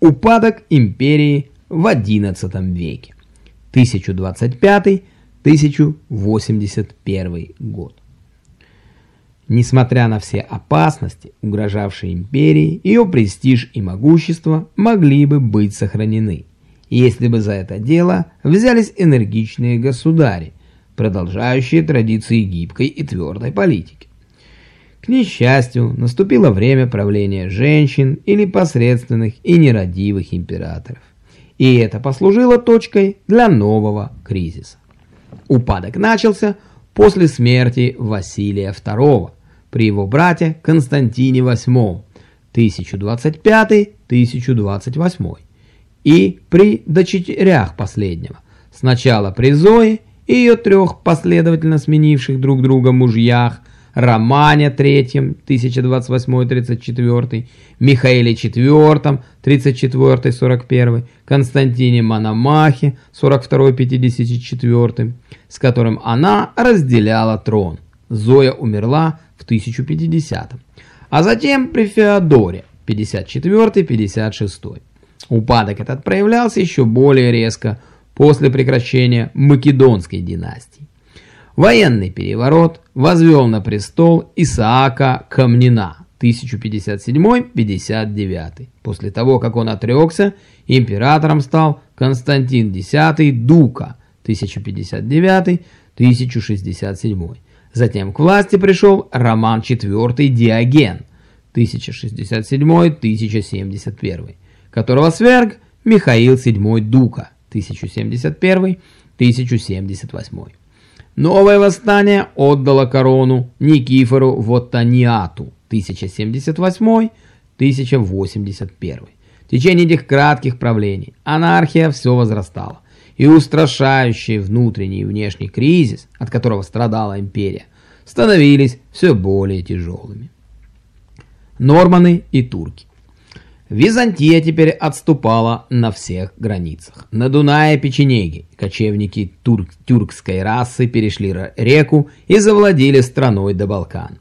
Упадок империи в XI веке. 1025-1081 год. Несмотря на все опасности, угрожавшие империи, ее престиж и могущество могли бы быть сохранены, если бы за это дело взялись энергичные государи, продолжающие традиции гибкой и твердой политики. К несчастью, наступило время правления женщин или посредственных и нерадивых императоров. И это послужило точкой для нового кризиса. Упадок начался после смерти Василия II при его брате Константине VIII 1025-1028 и при дочерях последнего, сначала при Зое и ее трех последовательно сменивших друг друга мужьях Романе III 1028-34, Михаиле IV 34-41, Константине Мономахе 42-54, с которым она разделяла трон. Зоя умерла в 1050, а затем при Феодоре 54-56. Упадок этот проявлялся еще более резко после прекращения Македонской династии. Военный переворот возвел на престол Исаака Камнина 1057-59. После того, как он отрекся, императором стал Константин X Дука 1059-1067. Затем к власти пришел Роман IV Диоген 1067-1071, которого сверг Михаил VII Дука 1071-1078. Новое восстание отдало корону Никифору Воттаниату 1078-1081. В течение этих кратких правлений анархия все возрастала, и устрашающий внутренний и внешний кризис, от которого страдала империя, становились все более тяжелыми. Норманы и турки. Византия теперь отступала на всех границах. На Дунае Печенеги кочевники турк тюркской расы перешли реку и завладели страной до Балкан.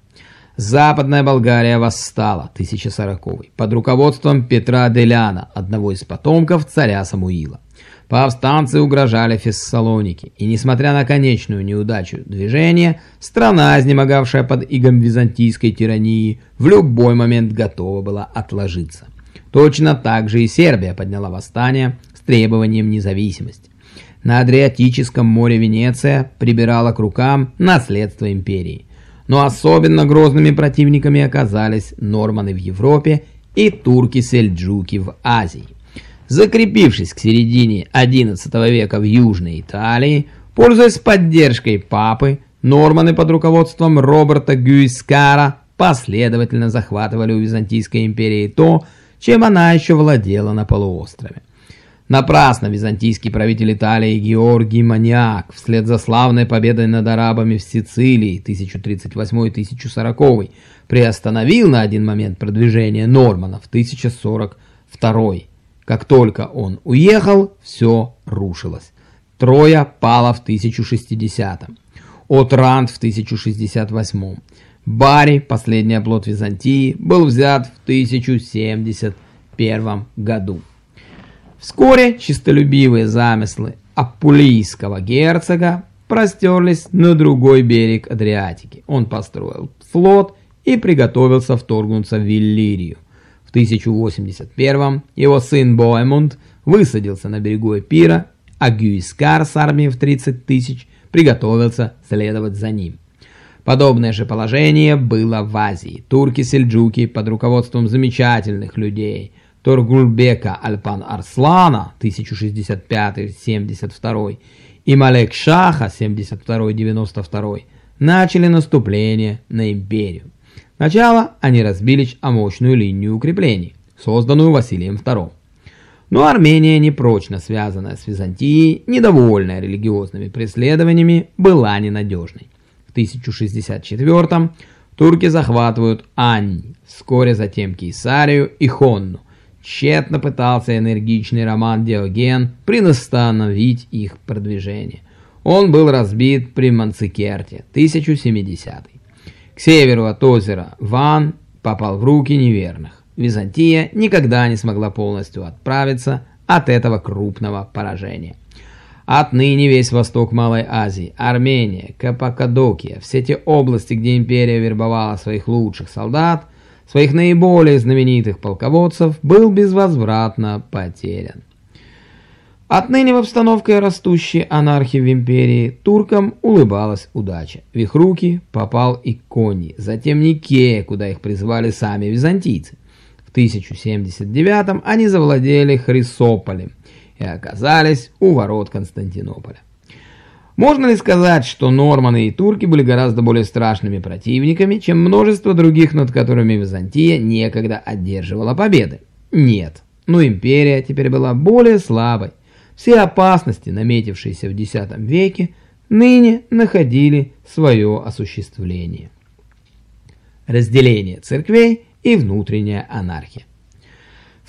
Западная Болгария восстала, 1040 под руководством Петра Деляна, одного из потомков царя Самуила. Повстанцы угрожали Фессалоники, и несмотря на конечную неудачу движения, страна, изнемогавшая под игом византийской тирании, в любой момент готова была отложиться. Точно так же и Сербия подняла восстание с требованием независимости. На Адриатическом море Венеция прибирала к рукам наследство империи. Но особенно грозными противниками оказались норманы в Европе и турки-сельджуки в Азии. Закрепившись к середине XI века в Южной Италии, пользуясь поддержкой папы, норманы под руководством Роберта Гюйскара последовательно захватывали у Византийской империи то, чем она еще владела на полуострове. Напрасно византийский правитель Италии Георгий Маниак вслед за славной победой над арабами в Сицилии 1038-1040 приостановил на один момент продвижение Норманов 1042. Как только он уехал, все рушилось. Троя пала в 1060 Отрант в 1068 Бари, последний оплот Византии, был взят в 1071 году. Вскоре чистолюбивые замыслы Апулийского герцога простерлись на другой берег Адриатики. Он построил флот и приготовился вторгнуться в Виллирию. В 1081 его сын Боэмунд высадился на берегу Эпира, а Гюискар с армией в 30 тысяч приготовился следовать за ним. Подобное же положение было в Азии. Турки-сельджуки под руководством замечательных людей Торгульбека Альпан-Арслана 1065-72 и Малек-Шаха 72-92 начали наступление на империю. Сначала они разбили о мощную линию укреплений, созданную Василием II. Но Армения, непрочно связанная с Византией, недовольная религиозными преследованиями, была ненадежной. В 1064 турки захватывают Анни, вскоре затем Кейсарию и Хонну. Тщетно пытался энергичный Роман Диоген приностановить их продвижение. Он был разбит при Манцикерте, 1070 К северу от озера Ван попал в руки неверных. Византия никогда не смогла полностью отправиться от этого крупного поражения. Отныне весь восток Малой Азии, Армения, Каппакадокия, все те области, где империя вербовала своих лучших солдат, своих наиболее знаменитых полководцев, был безвозвратно потерян. Отныне в обстановке растущей анархии в империи туркам улыбалась удача. В их руки попал и Кони, затем Никея, куда их призвали сами византийцы. В 1079 они завладели Хрисополем и оказались у ворот Константинополя. Можно ли сказать, что норманы и турки были гораздо более страшными противниками, чем множество других, над которыми Византия некогда одерживала победы? Нет, но империя теперь была более слабой, все опасности, наметившиеся в X веке, ныне находили свое осуществление. Разделение церквей и внутренняя анархия.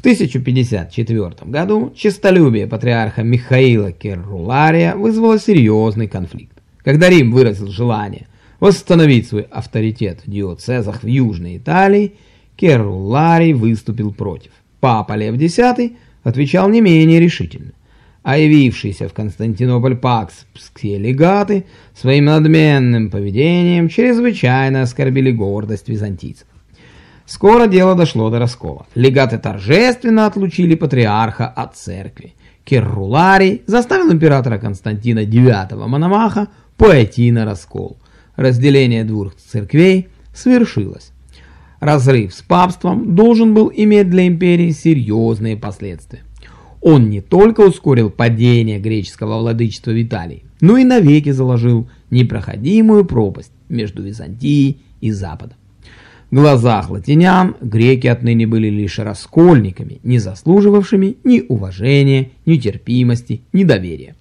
В 1054 году честолюбие патриарха Михаила Керрулария вызвало серьезный конфликт. Когда Рим выразил желание восстановить свой авторитет в диоцезах в Южной Италии, Керруларий выступил против. Папа Лев X отвечал не менее решительно а явившиеся в Константинополь паксские легаты своим надменным поведением чрезвычайно оскорбили гордость византийцев. Скоро дело дошло до раскола. Легаты торжественно отлучили патриарха от церкви. Керруларий заставил императора Константина IX Мономаха пойти на раскол. Разделение двух церквей свершилось. Разрыв с папством должен был иметь для империи серьезные последствия. Он не только ускорил падение греческого владычества в Италии, но и навеки заложил непроходимую пропасть между Византией и Западом. Глазах латинян греки отныне были лишь раскольниками, не заслуживавшими ни уважения, ни терпимости, ни доверия.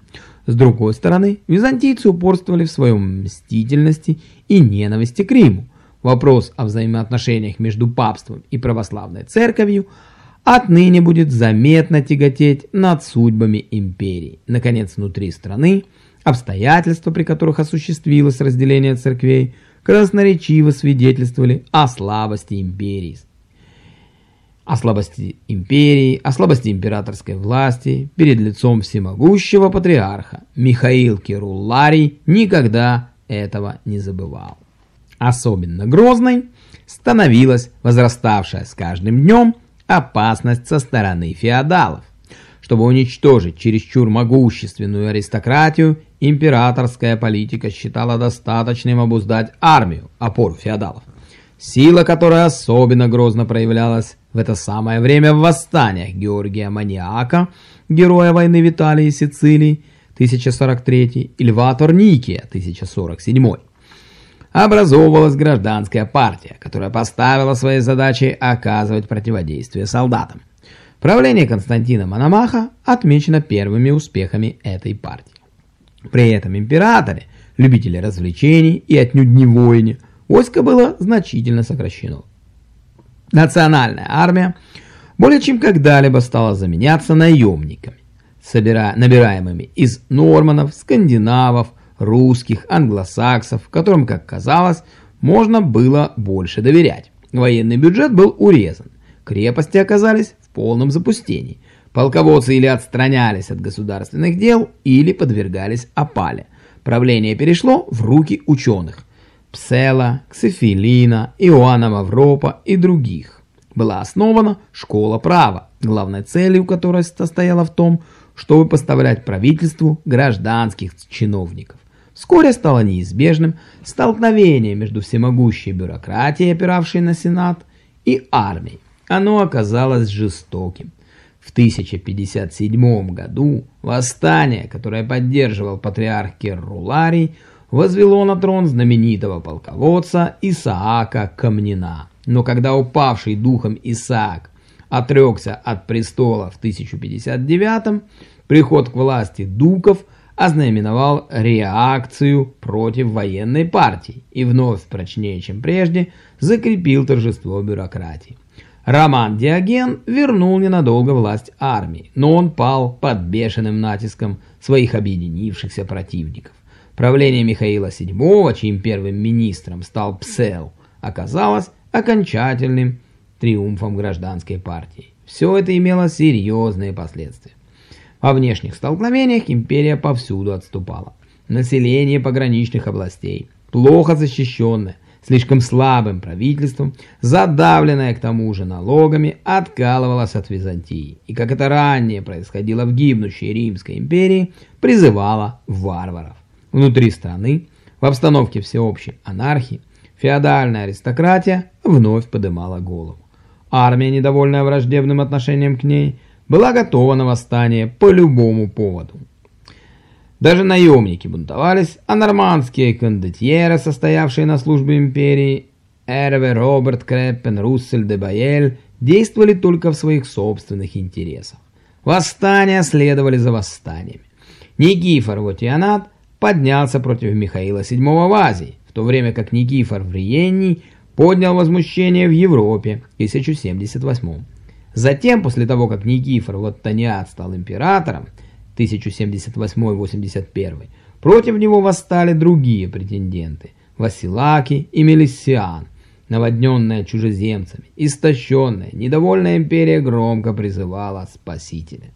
С другой стороны, византийцы упорствовали в своем мстительности и ненависти к Риму. Вопрос о взаимоотношениях между папством и православной церковью – отныне будет заметно тяготеть над судьбами империи. Наконец, внутри страны обстоятельства, при которых осуществилось разделение церквей, красноречиво свидетельствовали о слабости империи. О слабости империи, о слабости императорской власти перед лицом всемогущего патриарха. Михаил Кирулларий никогда этого не забывал. Особенно грозной становилась возраставшая с каждым днем опасность со стороны феодалов. Чтобы уничтожить чересчур могущественную аристократию, императорская политика считала достаточным обуздать армию, опору феодалов. Сила, которая особенно грозно проявлялась в это самое время в восстаниях Георгия Маниака, героя войны в Италии и Сицилии, 1043, и Льва Торникия, 1047 образовывалась гражданская партия, которая поставила своей задачей оказывать противодействие солдатам. Правление Константина Мономаха отмечено первыми успехами этой партии. При этом императоре, любители развлечений и отнюдь не войне, войско было значительно сокращено. Национальная армия более чем когда-либо стала заменяться наемниками, набираемыми из норманов, скандинавов, русских, англосаксов, которым, как казалось, можно было больше доверять. Военный бюджет был урезан, крепости оказались в полном запустении. Полководцы или отстранялись от государственных дел, или подвергались опале. Правление перешло в руки ученых. Псела, Ксефилина, Иоанна Мавропа и других. Была основана школа права, главной целью которой состояла в том, чтобы поставлять правительству гражданских чиновников. Вскоре стало неизбежным столкновение между всемогущей бюрократией, опиравшей на Сенат, и армией. Оно оказалось жестоким. В 1057 году восстание, которое поддерживал патриарх Керруларий, возвело на трон знаменитого полководца Исаака Камнина. Но когда упавший духом Исаак отрекся от престола в 1059 приход к власти дуков – ознаменовал реакцию против военной партии и вновь прочнее, чем прежде, закрепил торжество бюрократии. Роман Диоген вернул ненадолго власть армии, но он пал под бешеным натиском своих объединившихся противников. Правление Михаила VII, чьим первым министром стал Псел, оказалось окончательным триумфом гражданской партии. Все это имело серьезные последствия. Во внешних столкновениях империя повсюду отступала. Население пограничных областей, плохо защищенное, слишком слабым правительством, задавленное к тому же налогами, откалывалось от Византии. И как это ранее происходило в гибнущей Римской империи, призывало варваров. Внутри страны, в обстановке всеобщей анархии, феодальная аристократия вновь подымала голову. Армия, недовольная враждебным отношением к ней, была готова на восстание по любому поводу. Даже наемники бунтовались, а нормандские кондотьеры, состоявшие на службе империи, Эрве, Роберт, Креппен, Руссель, де Байель, действовали только в своих собственных интересах. Восстания следовали за восстаниями. Никифор Вотианат поднялся против Михаила VII в Азии, в то время как Никифор Вриенний поднял возмущение в Европе в 1078 Затем, после того, как Никифор Ваттаниат стал императором, 1078-81, против него восстали другие претенденты – Василаки и Мелиссиан. Наводненная чужеземцами, истощенная, недовольная империя громко призывала спасителя.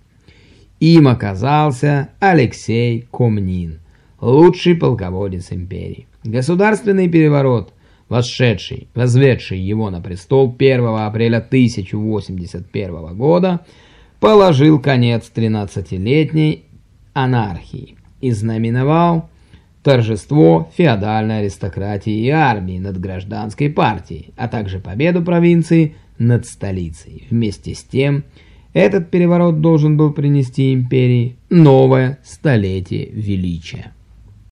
Им оказался Алексей Комнин, лучший полководец империи. Государственный переворот, восшедший, возведший его на престол 1 апреля 1081 года – положил конец 13-летней анархии и знаменовал торжество феодальной аристократии и армии над гражданской партией, а также победу провинции над столицей. Вместе с тем, этот переворот должен был принести империи новое столетие величия.